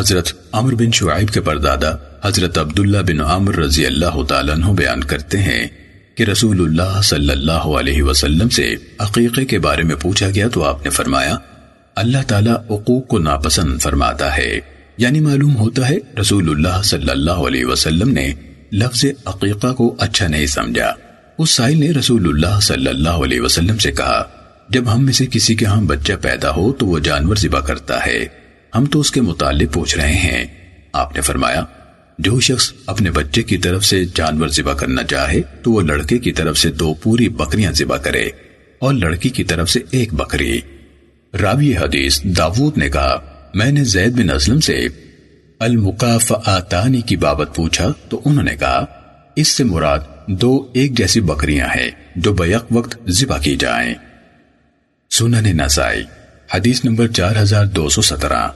حضرت عمر بن شعیب کے پردادا حضرت عبداللہ بن عمر رضی اللہ تعالیٰ عنہ بیان کرتے ہیں کہ رسول اللہ صلی اللہ علیہ وسلم سے عقیقے کے بارے میں پوچھا گیا تو آپ نے فرمایا، اللہ تعالیٰ عقوق کو ناپسند فرماتا ہے۔ یعنی معلوم ہوتا ہے رسول اللہ صلی اللہ علیہ وسلم نے لفظ عقیقہ کو اچھا نہیں سمجھا۔ اس سائل نے رسول اللہ صلی اللہ علیہ وسلم سے کہا، جب ہم میں سے کسی کے ہاں بچہ پیدا ہو تو وہ جانور ذبح کرتا ہے۔ ہم تو اس کے متعلق پوچھ رہے ہیں۔ آپ نے فرمایا، جو شخص اپنے بچے کی طرف سے جانور ذبح کرنا چاہے، تو وہ لڑکے کی طرف سے دو پوری بکریاں ذبح کرے اور لڑکی کی طرف سے ایک بکری۔ راوی حدیث داود نے کہا، میں نے زید بن اسلم سے المقاف آتانی کی بابت پوچھا، تو انہوں نے کہا، اس سے مراد دو ایک جیسی بکریاں ہیں جو بیک وقت ذبح کی جائیں۔ سنن نسائی، حدیث نمبر چار ہزار دو سو سترہ۔